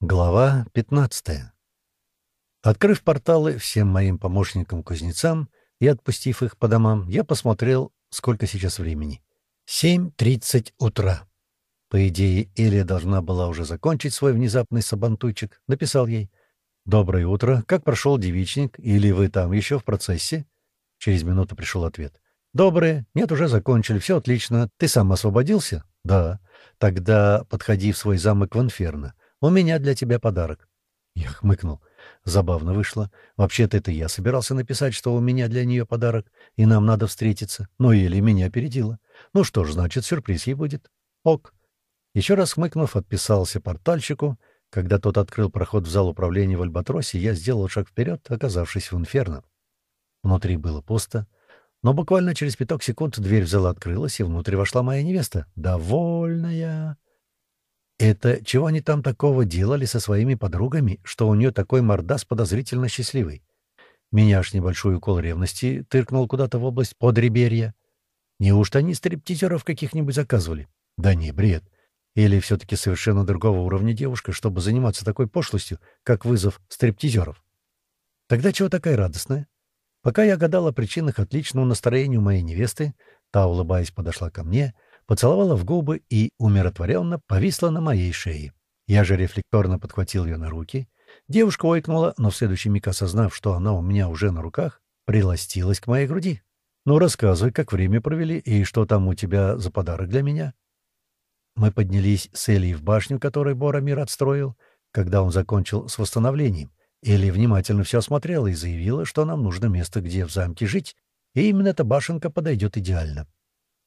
Глава 15. Открыв порталы всем моим помощникам-кузнецам и отпустив их по домам, я посмотрел, сколько сейчас времени. 7.30 утра. По идее, Элия должна была уже закончить свой внезапный сабантуйчик. Написал ей. «Доброе утро. Как прошел девичник? Или вы там еще в процессе?» Через минуту пришел ответ. «Доброе. Нет, уже закончили. Все отлично. Ты сам освободился?» «Да. Тогда подходи в свой замок в Инферно. У меня для тебя подарок». Я хмыкнул. Забавно вышло. Вообще-то это я собирался написать, что у меня для нее подарок, и нам надо встретиться. Но Эли меня опередила. Ну что ж, значит, сюрприз ей будет. Ок. Еще раз хмыкнув, отписался портальщику. Когда тот открыл проход в зал управления в Альбатросе, я сделал шаг вперед, оказавшись в инферно. Внутри было пусто. Но буквально через пяток секунд дверь в зал открылась, и внутрь вошла моя невеста. Довольная. Это чего они там такого делали со своими подругами, что у нее такой мордас подозрительно счастливый? Меня аж небольшой укол ревности тыркнул куда-то в область подреберья. Неужто они стриптизеров каких-нибудь заказывали? Да не, бред. Или все-таки совершенно другого уровня девушка, чтобы заниматься такой пошлостью, как вызов стриптизеров? Тогда чего такая радостная? Пока я гадал о причинах отличного настроения у моей невесты, та, улыбаясь, подошла ко мне — поцеловала в губы и умиротворенно повисла на моей шее. Я же рефлекторно подхватил ее на руки. Девушка ойкнула, но в следующий миг, осознав, что она у меня уже на руках, приластилась к моей груди. «Ну, рассказывай, как время провели и что там у тебя за подарок для меня?» Мы поднялись с Элей в башню, которую Боромир отстроил, когда он закончил с восстановлением. Элли внимательно все осмотрела и заявила, что нам нужно место, где в замке жить, и именно эта башенка подойдет идеально.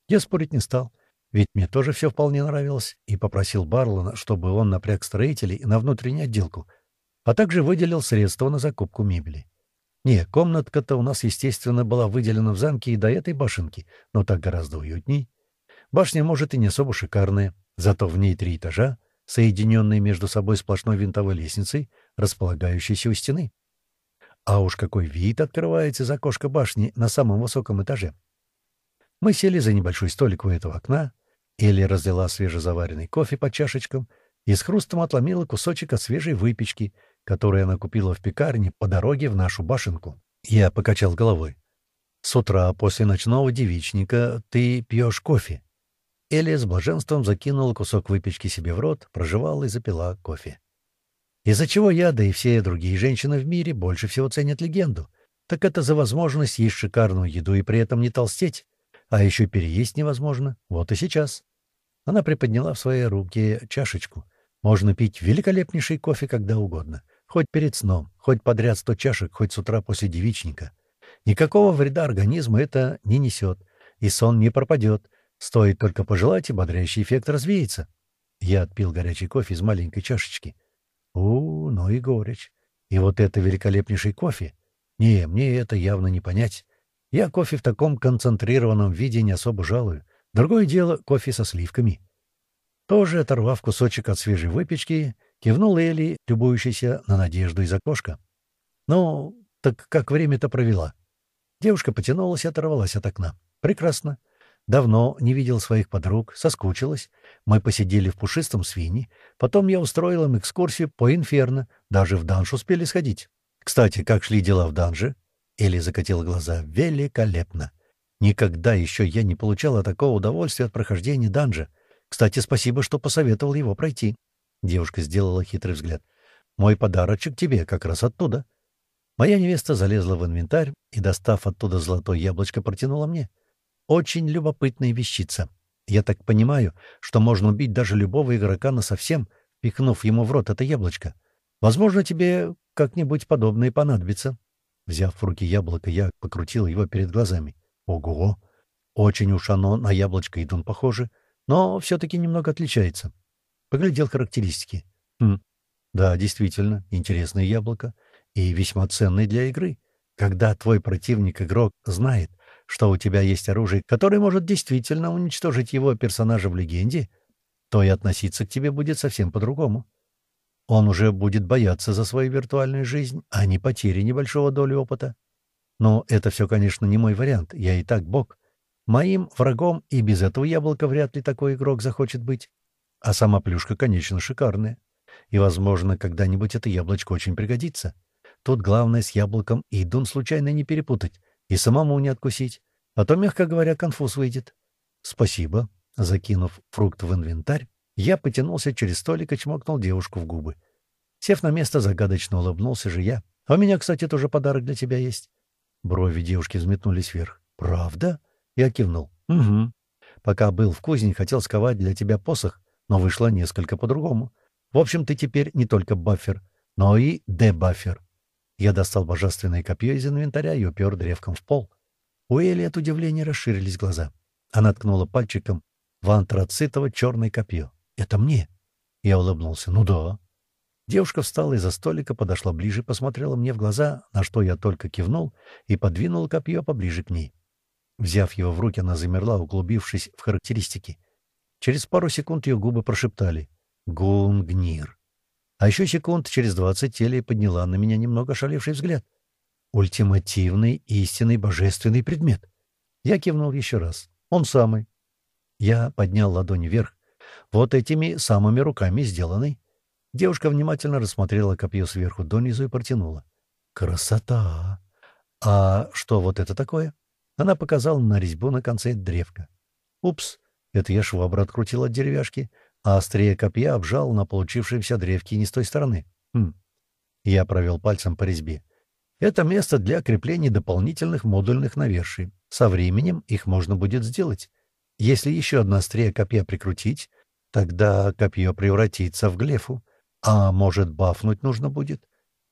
Я спорить не стал. Ведь мне тоже все вполне нравилось, и попросил Барлона, чтобы он напряг строителей на внутреннюю отделку, а также выделил средства на закупку мебели. Не, комнатка-то у нас, естественно, была выделена в замке и до этой башенки, но так гораздо уютней. Башня, может, и не особо шикарная, зато в ней три этажа, соединенные между собой сплошной винтовой лестницей, располагающейся у стены. А уж какой вид открывается из окошка башни на самом высоком этаже. Мы сели за небольшой столик у этого окна, Элли разлила свежезаваренный кофе по чашечкам и с хрустом отломила кусочек от свежей выпечки, которую она купила в пекарне по дороге в нашу башенку. Я покачал головой. «С утра после ночного девичника ты пьешь кофе». Элли с блаженством закинула кусок выпечки себе в рот, прожевала и запила кофе. Из-за чего я, да и все другие женщины в мире больше всего ценят легенду, так это за возможность есть шикарную еду и при этом не толстеть. А еще переесть невозможно. Вот и сейчас. Она приподняла в своей руке чашечку. Можно пить великолепнейший кофе когда угодно. Хоть перед сном, хоть подряд сто чашек, хоть с утра после девичника. Никакого вреда организму это не несет. И сон не пропадет. Стоит только пожелать, и бодрящий эффект развеется. Я отпил горячий кофе из маленькой чашечки. У, ну и горечь. И вот это великолепнейший кофе. Не, мне это явно не понять. Я кофе в таком концентрированном виде не особо жалую. Другое дело — кофе со сливками. Тоже оторвав кусочек от свежей выпечки, кивнул Элли, любующийся на надежду из окошка. «Ну, так как время-то провела?» Девушка потянулась и оторвалась от окна. «Прекрасно. Давно не видел своих подруг, соскучилась. Мы посидели в пушистом свине. Потом я устроил им экскурсию по инферно. Даже в данж успели сходить. Кстати, как шли дела в данже?» Элли закатила глаза. «Великолепно! Никогда еще я не получала такого удовольствия от прохождения данжа. Кстати, спасибо, что посоветовал его пройти». Девушка сделала хитрый взгляд. «Мой подарочек тебе как раз оттуда». Моя невеста залезла в инвентарь и, достав оттуда золотое яблочко, протянула мне. «Очень любопытная вещица. Я так понимаю, что можно убить даже любого игрока насовсем, пихнув ему в рот это яблочко. Возможно, тебе как-нибудь подобное понадобится». Взяв в руки яблоко, я покрутил его перед глазами. Ого! Очень уж оно на яблочко идун похоже, но все-таки немного отличается. Поглядел характеристики. Хм. Да, действительно, интересное яблоко и весьма ценное для игры. Когда твой противник-игрок знает, что у тебя есть оружие, которое может действительно уничтожить его персонажа в легенде, то и относиться к тебе будет совсем по-другому. Он уже будет бояться за свою виртуальную жизнь, а не потери небольшого доли опыта. Но это все, конечно, не мой вариант, я и так бог. Моим врагом и без этого яблока вряд ли такой игрок захочет быть. А сама плюшка, конечно, шикарная. И, возможно, когда-нибудь это яблочко очень пригодится. Тут главное с яблоком и дун случайно не перепутать и самому не откусить, а то, мягко говоря, конфуз выйдет. Спасибо. Закинув фрукт в инвентарь, я потянулся через столик и чмокнул девушку в губы. Сев на место, загадочно улыбнулся же я. «А у меня, кстати, тоже подарок для тебя есть». Брови девушки взметнулись вверх. «Правда?» Я кивнул. «Угу. Пока был в кузне, хотел сковать для тебя посох, но вышло несколько по-другому. В общем, ты теперь не только баффер, но и дебаффер». Я достал божественное копье из инвентаря и упер древком в пол. У Эли от удивления расширились глаза. Она ткнула пальчиком в антрацитово черное копье. «Это мне?» Я улыбнулся. «Ну да». Девушка встала из-за столика, подошла ближе, посмотрела мне в глаза, на что я только кивнул, и подвинула копье поближе к ней. Взяв его в руки, она замерла, углубившись в характеристики. Через пару секунд ее губы прошептали «Гунгнир». А еще секунд через двадцать Телия подняла на меня немного шалевший взгляд. «Ультимативный, истинный, божественный предмет». Я кивнул еще раз. «Он самый». Я поднял ладонь вверх. Вот этими самыми руками сделанный. Девушка внимательно рассмотрела копье сверху донизу и протянула. «Красота! А что вот это такое?» Она показала на резьбу на конце древка. «Упс, это я швабру открутил от деревяшки, а острее копья обжал на получившемся древке не с той стороны. Хм. Я провел пальцем по резьбе. Это место для крепления дополнительных модульных наверший. Со временем их можно будет сделать. Если еще одно острее копья прикрутить, тогда копье превратится в глефу. А может, бафнуть нужно будет?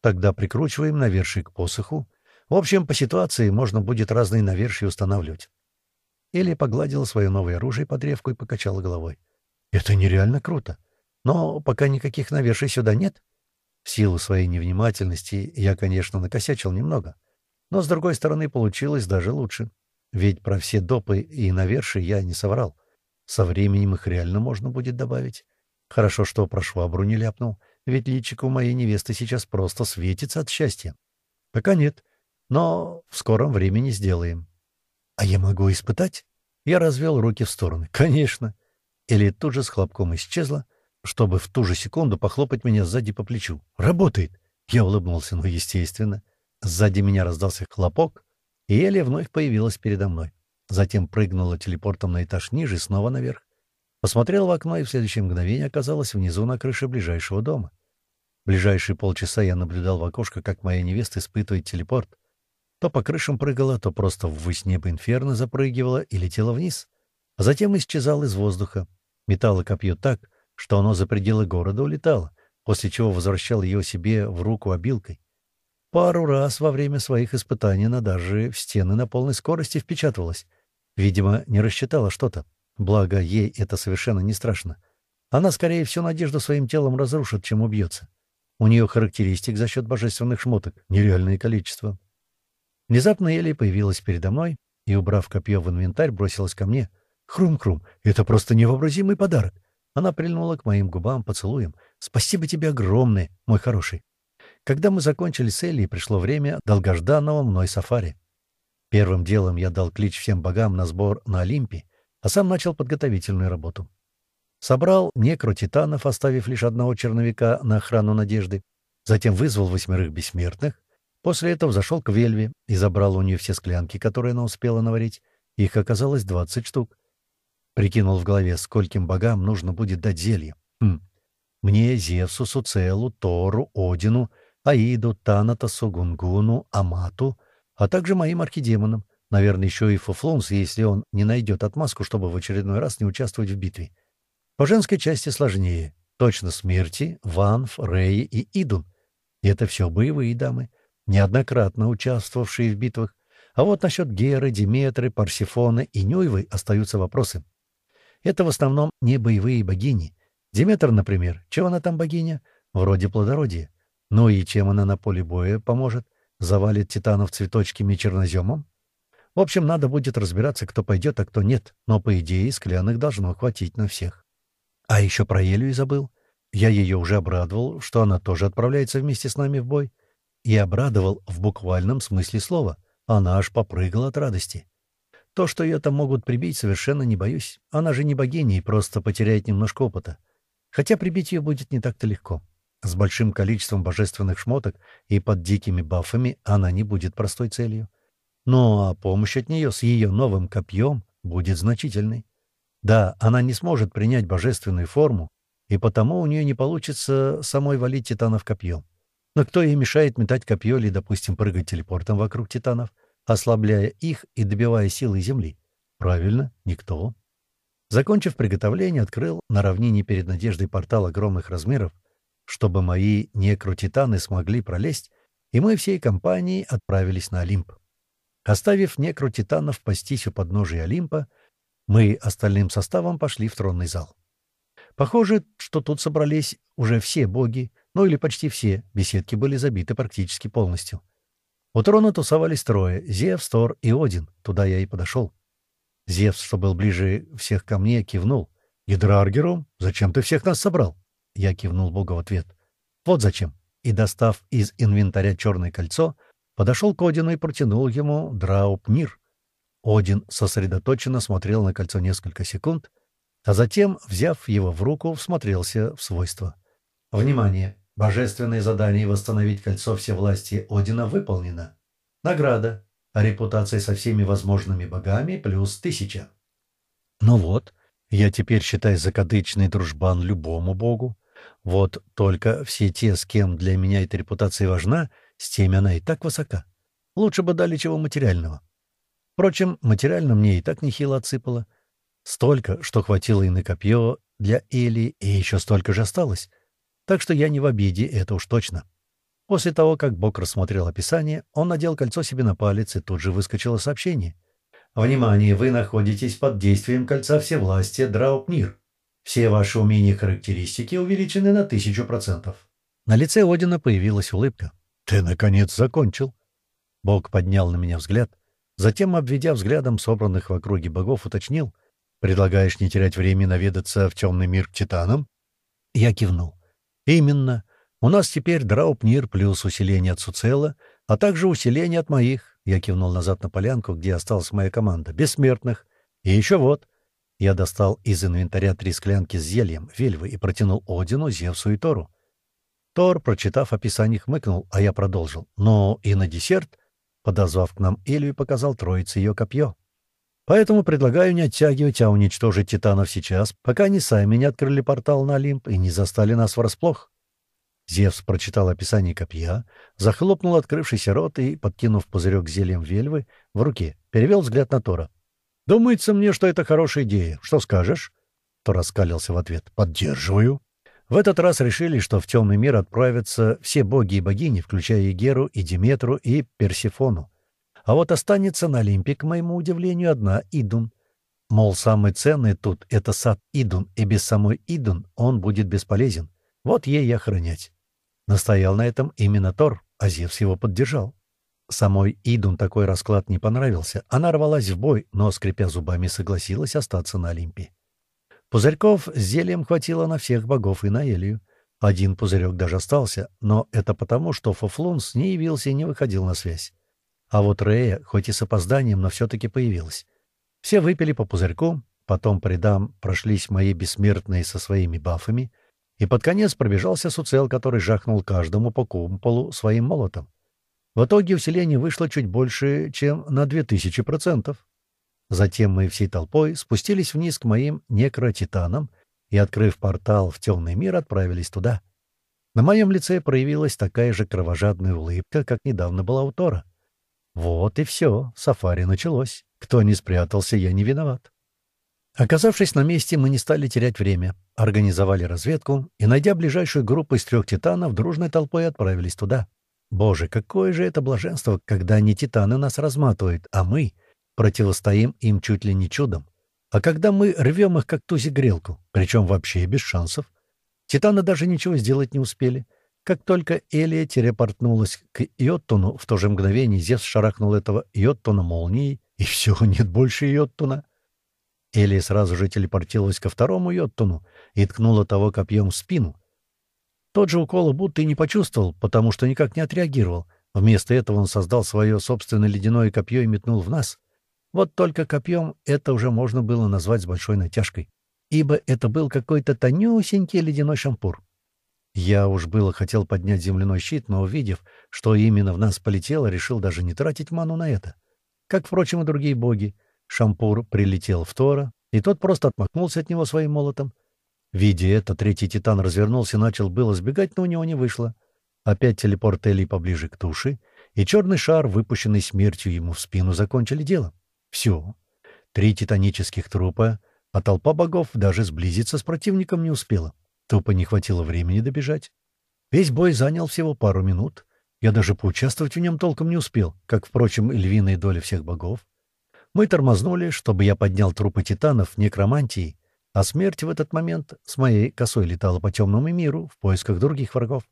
Тогда прикручиваем навершие к посоху. В общем, по ситуации можно будет разные навершия устанавливать. Элли погладила свое новое оружие под древку и покачала головой. «Это нереально круто. Но пока никаких наверший сюда нет. В силу своей невнимательности я, конечно, накосячил немного. Но, с другой стороны, получилось даже лучше. Ведь про все допы и наверши я не соврал. Со временем их реально можно будет добавить. Хорошо, что про швабру не ляпнул, ведь личико моей невесты сейчас просто светится от счастья. Пока нет, но в скором времени сделаем. А я могу испытать? Я развел руки в стороны. Конечно. Или тут же с хлопком исчезла, чтобы в ту же секунду похлопать меня сзади по плечу. Работает. Я улыбнулся, ну, естественно. Сзади меня раздался хлопок, и Элия вновь появилась передо мной. Затем прыгнула телепортом на этаж ниже и снова наверх. Посмотрел в окно и в следующее мгновение оказалась внизу на крыше ближайшего дома. Ближайшие полчаса я наблюдал в окошко, как моя невеста испытывает телепорт. То по крышам прыгала, то просто ввысь неба инферно запрыгивала и летела вниз, а затем исчезала из воздуха. Металла копье так, что оно за пределы города улетало, после чего возвращал ее себе в руку обилкой. Пару раз во время своих испытаний она даже в стены на полной скорости впечатывалась. Видимо, не рассчитала что-то. Благо, ей это совершенно не страшно. Она скорее всю надежду своим телом разрушит, чем убьется. У нее характеристик за счет божественных шмоток нереальное количество. Внезапно Элли появилась передо мной и, убрав копье в инвентарь, бросилась ко мне. «Хрум-хрум, это просто невообразимый подарок!» Она прильнула к моим губам поцелуем. «Спасибо тебе огромное, мой хороший!» Когда мы закончили с Элли, пришло время долгожданного мной сафари. Первым делом я дал клич всем богам на сбор на Олимпе, а сам начал подготовительную работу. Собрал некротитанов, оставив лишь одного черновика на охрану надежды, затем вызвал восьмерых бессмертных, после этого зашел к Вельве и забрал у нее все склянки, которые она успела наварить. Их оказалось двадцать штук. Прикинул в голове, скольким богам нужно будет дать зелье. Хм. Мне, Зевсу, Суцелу, Тору, Одину, Аиду, Танатосу, Гунгуну, Амату, а также моим архидемонам, Наверное, еще и Фуфлунс, если он не найдет отмазку, чтобы в очередной раз не участвовать в битве. По женской части сложнее. Точно смерти, Ванф, Рэй и Идун. И это все боевые дамы, неоднократно участвовавшие в битвах. А вот насчет Геры, Диметры, Парсифона и Нюйвы остаются вопросы. Это в основном не боевые богини. Диметр, например, чего она там богиня? Вроде плодородия. Ну и чем она на поле боя поможет? Завалит титанов цветочками и черноземом? В общем, надо будет разбираться, кто пойдет, а кто нет, но, по идее, скляных должно хватить на всех. А еще про Елю и забыл. Я ее уже обрадовал, что она тоже отправляется вместе с нами в бой. И обрадовал в буквальном смысле слова. Она аж попрыгала от радости. То, что ее там могут прибить, совершенно не боюсь. Она же не богиня и просто потеряет немножко опыта. Хотя прибить ее будет не так-то легко. С большим количеством божественных шмоток и под дикими бафами она не будет простой целью. Ну а помощь от нее с ее новым копьем будет значительной. Да, она не сможет принять божественную форму, и потому у нее не получится самой валить титанов копьем. Но кто ей мешает метать копье или, допустим, прыгать телепортом вокруг титанов, ослабляя их и добивая силы земли? Правильно, никто. Закончив приготовление, открыл на равнине перед Надеждой портал огромных размеров, чтобы мои некротитаны смогли пролезть, и мы всей компанией отправились на Олимп. Оставив некротитанов пастись у подножия Олимпа, мы остальным составом пошли в тронный зал. Похоже, что тут собрались уже все боги, ну или почти все, беседки были забиты практически полностью. У трона тусовались трое — Зевс, Тор и Один, туда я и подошел. Зевс, что был ближе всех ко мне, кивнул. «Гидраргером, зачем ты всех нас собрал?» Я кивнул Богу в ответ. «Вот зачем». И, достав из инвентаря черное кольцо, подошел к Одину и протянул ему Драупнир. Один сосредоточенно смотрел на кольцо несколько секунд, а затем, взяв его в руку, всмотрелся в свойства. «Внимание! Божественное задание восстановить кольцо всевластия Одина выполнено. Награда. Репутация со всеми возможными богами плюс тысяча». «Ну вот, я теперь, считай, закадычный дружбан любому богу. Вот только все те, с кем для меня эта репутация важна, с теми она и так высока. Лучше бы дали чего материального. Впрочем, материально мне и так нехило отсыпало. Столько, что хватило и на копье для Эли, и еще столько же осталось. Так что я не в обиде, это уж точно. После того, как Бог рассмотрел описание, он надел кольцо себе на палец, и тут же выскочило сообщение. «Внимание! Вы находитесь под действием кольца всевластия Драупнир. Все ваши умения и характеристики увеличены на тысячу процентов». На лице Одина появилась улыбка. «Ты, наконец, закончил!» Бог поднял на меня взгляд, затем, обведя взглядом собранных в округе богов, уточнил. «Предлагаешь не терять время наведаться в темный мир к титанам?» Я кивнул. «Именно. У нас теперь Драупнир плюс усиление от Суцела, а также усиление от моих». Я кивнул назад на полянку, где осталась моя команда. «Бессмертных. И еще вот». Я достал из инвентаря три склянки с зельем, вельвы, и протянул Одину, Зевсу и Тору. Тор, прочитав описание, хмыкнул, а я продолжил. «Ну и на десерт», подозвав к нам Илью, показал троице ее копье. Поэтому предлагаю не оттягивать, а уничтожить титанов сейчас, пока они сами не открыли портал на Олимп и не застали нас врасплох. Зевс прочитал описание копья, захлопнул открывшийся рот и, подкинув пузырек зельем вельвы в руке, перевел взгляд на Тора. «Думается мне, что это хорошая идея. Что скажешь?» Тор раскалился в ответ. «Поддерживаю». В этот раз решили, что в темный мир отправятся все боги и богини, включая Геру, и Диметру, и Персифону. А вот останется на Олимпе, к моему удивлению, одна Идун. Мол, самый ценный тут — это сад Идун, и без самой Идун он будет бесполезен. Вот ей и охранять. Настоял на этом именно Тор, а Зевс его поддержал. Самой Идун такой расклад не понравился. Она рвалась в бой, но, скрипя зубами, согласилась остаться на Олимпе. Пузырьков с зельем хватило на всех богов и на Элию. Один пузырек даже остался, но это потому, что Фофлунс не явился и не выходил на связь. А вот Рея, хоть и с опозданием, но все-таки появилась. Все выпили по пузырьку, потом по рядам прошлись мои бессмертные со своими бафами, и под конец пробежался Суцел, который жахнул каждому по кумполу своим молотом. В итоге усиление вышло чуть больше, чем на 2000%. Затем мы всей толпой спустились вниз к моим некротитанам и, открыв портал в темный мир, отправились туда. На моем лице проявилась такая же кровожадная улыбка, как недавно была у Тора. Вот и все, сафари началось. Кто не спрятался, я не виноват. Оказавшись на месте, мы не стали терять время, организовали разведку и, найдя ближайшую группу из трех титанов, дружной толпой отправились туда. Боже, какое же это блаженство, когда не титаны нас разматывают, а мы противостоим им чуть ли не чудом. А когда мы рвем их, как тузи-грелку, причем вообще без шансов, титаны даже ничего сделать не успели — как только Элия телепортнулась к Йоттуну, в то же мгновение Зевс шарахнул этого Йоттуна молнией, и все, нет больше Йоттуна. Элия сразу же телепортировалась ко второму Йоттуну и ткнула того копьем в спину. Тот же укол будто и не почувствовал, потому что никак не отреагировал. Вместо этого он создал свое собственное ледяное копье и метнул в нас. Вот только копьем это уже можно было назвать с большой натяжкой, ибо это был какой-то тонюсенький ледяной шампур. Я уж было хотел поднять земляной щит, но, увидев, что именно в нас полетело, решил даже не тратить ману на это. Как, впрочем, и другие боги. Шампур прилетел в Тора, и тот просто отмахнулся от него своим молотом. Видя это, третий титан развернулся и начал было сбегать, но у него не вышло. Опять телепорт Эли поближе к туше, и черный шар, выпущенный смертью ему в спину, закончили дело. Все. Три титанических трупа, а толпа богов даже сблизиться с противником не успела. Тупо не хватило времени добежать. Весь бой занял всего пару минут. Я даже поучаствовать в нем толком не успел, как, впрочем, и львиная доля всех богов. Мы тормознули, чтобы я поднял трупы титанов некромантии, а смерть в этот момент с моей косой летала по темному миру в поисках других врагов.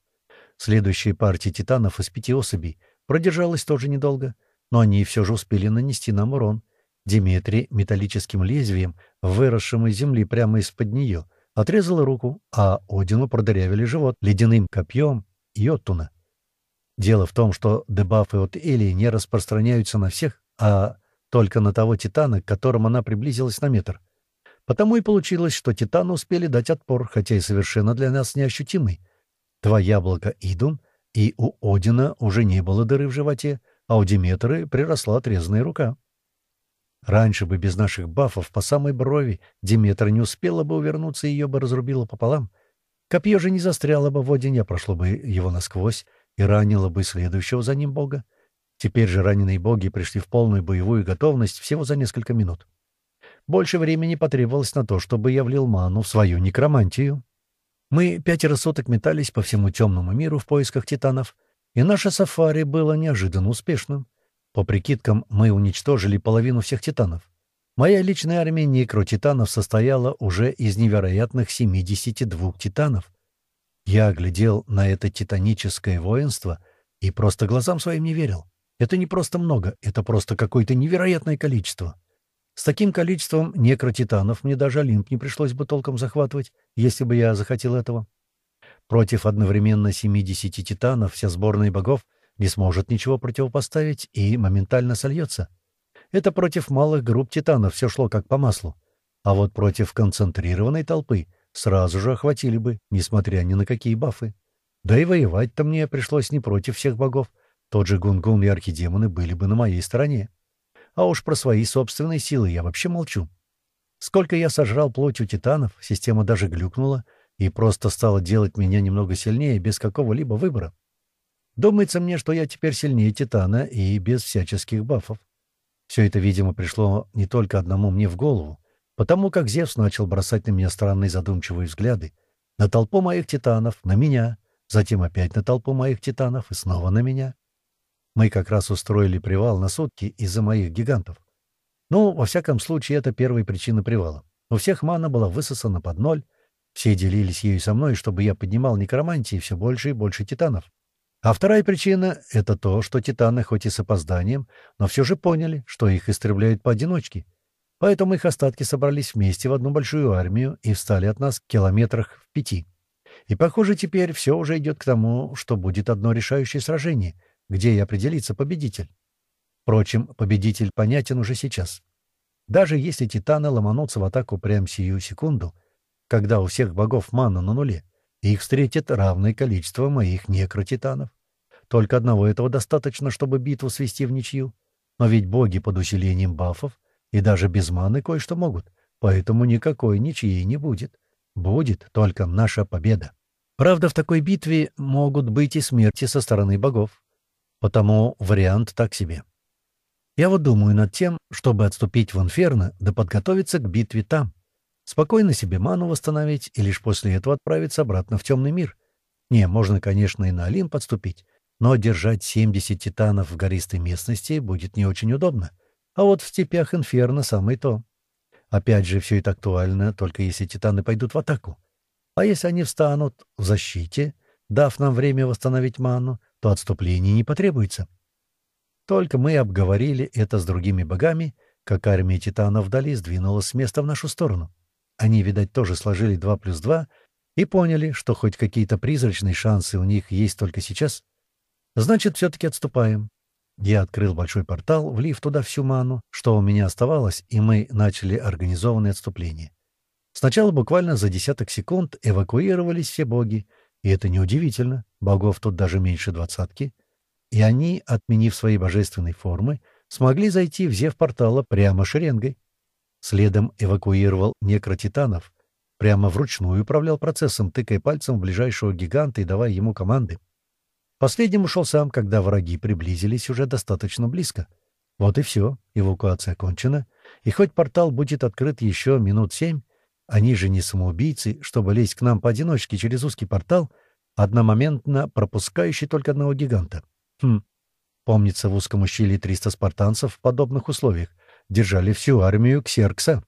Следующая партия титанов из пяти особей продержалась тоже недолго, но они все же успели нанести нам урон. Диметрий металлическим лезвием, выросшим из земли прямо из-под нее, отрезала руку, а Одину продырявили живот ледяным копьем Йоттуна. Дело в том, что дебафы от Элии не распространяются на всех, а только на того титана, к которому она приблизилась на метр. Потому и получилось, что титаны успели дать отпор, хотя и совершенно для нас неощутимый. Два яблока Идун, и у Одина уже не было дыры в животе, а у Диметры приросла отрезанная рука. Раньше бы без наших бафов по самой брови Диметра не успела бы увернуться и ее бы разрубило пополам. Копье же не застряло бы в Одине, а прошло бы его насквозь и ранило бы следующего за ним бога. Теперь же раненые боги пришли в полную боевую готовность всего за несколько минут. Больше времени потребовалось на то, чтобы я влил ману в свою некромантию. Мы пятеро суток метались по всему темному миру в поисках титанов, и наше сафари было неожиданно успешным. По прикидкам, мы уничтожили половину всех титанов. Моя личная армия некротитанов состояла уже из невероятных 72 титанов. Я глядел на это титаническое воинство и просто глазам своим не верил. Это не просто много, это просто какое-то невероятное количество. С таким количеством некротитанов мне даже Олимп не пришлось бы толком захватывать, если бы я захотел этого. Против одновременно 70 титанов вся сборная богов не сможет ничего противопоставить и моментально сольется. Это против малых групп титанов все шло как по маслу. А вот против концентрированной толпы сразу же охватили бы, несмотря ни на какие бафы. Да и воевать-то мне пришлось не против всех богов. Тот же Гунгун и архидемоны были бы на моей стороне. А уж про свои собственные силы я вообще молчу. Сколько я сожрал плотью титанов, система даже глюкнула и просто стала делать меня немного сильнее без какого-либо выбора. Думается мне, что я теперь сильнее Титана и без всяческих бафов. Все это, видимо, пришло не только одному мне в голову, потому как Зевс начал бросать на меня странные задумчивые взгляды, на толпу моих титанов, на меня, затем опять на толпу моих титанов и снова на меня. Мы как раз устроили привал на сутки из-за моих гигантов. Ну, во всяком случае, это первая причина привала. У всех мана была высосана под ноль, все делились ею со мной, чтобы я поднимал некромантии все больше и больше титанов. А вторая причина — это то, что титаны, хоть и с опозданием, но все же поняли, что их истребляют поодиночке. Поэтому их остатки собрались вместе в одну большую армию и встали от нас в километрах в пяти. И, похоже, теперь все уже идет к тому, что будет одно решающее сражение — где и определится победитель. Впрочем, победитель понятен уже сейчас. Даже если титаны ломанутся в атаку прямо сию секунду, когда у всех богов мана на нуле, их встретит равное количество моих некротитанов. Только одного этого достаточно, чтобы битву свести в ничью. Но ведь боги под усилением бафов и даже без маны кое-что могут, поэтому никакой ничьей не будет. Будет только наша победа. Правда, в такой битве могут быть и смерти со стороны богов. Потому вариант так себе. Я вот думаю над тем, чтобы отступить в Инферно, да подготовиться к битве там. Спокойно себе ману восстановить и лишь после этого отправиться обратно в темный мир. Не, можно, конечно, и на Олимп подступить, но держать 70 титанов в гористой местности будет не очень удобно. А вот в степях Инферно самое то. Опять же, все это актуально, только если титаны пойдут в атаку. А если они встанут в защите, дав нам время восстановить ману, то отступление не потребуется. Только мы обговорили это с другими богами, как армия титанов вдали сдвинулась с места в нашу сторону. Они, видать, тоже сложили два плюс два и поняли, что хоть какие-то призрачные шансы у них есть только сейчас. Значит, все-таки отступаем. Я открыл большой портал, влив туда всю ману, что у меня оставалось, и мы начали организованное отступление. Сначала буквально за десяток секунд эвакуировались все боги, И это неудивительно, богов тут даже меньше двадцатки. И они, отменив свои божественные формы, смогли зайти в зев портала прямо шеренгой. Следом эвакуировал некротитанов, прямо вручную управлял процессом, тыкая пальцем в ближайшего гиганта и давая ему команды. Последним ушел сам, когда враги приблизились уже достаточно близко. Вот и все, эвакуация окончена, и хоть портал будет открыт еще минут семь, они же не самоубийцы, чтобы лезть к нам поодиночке через узкий портал, одномоментно пропускающий только одного гиганта. Хм, помнится, в узком ущелье 300 спартанцев в подобных условиях держали всю армию Ксеркса.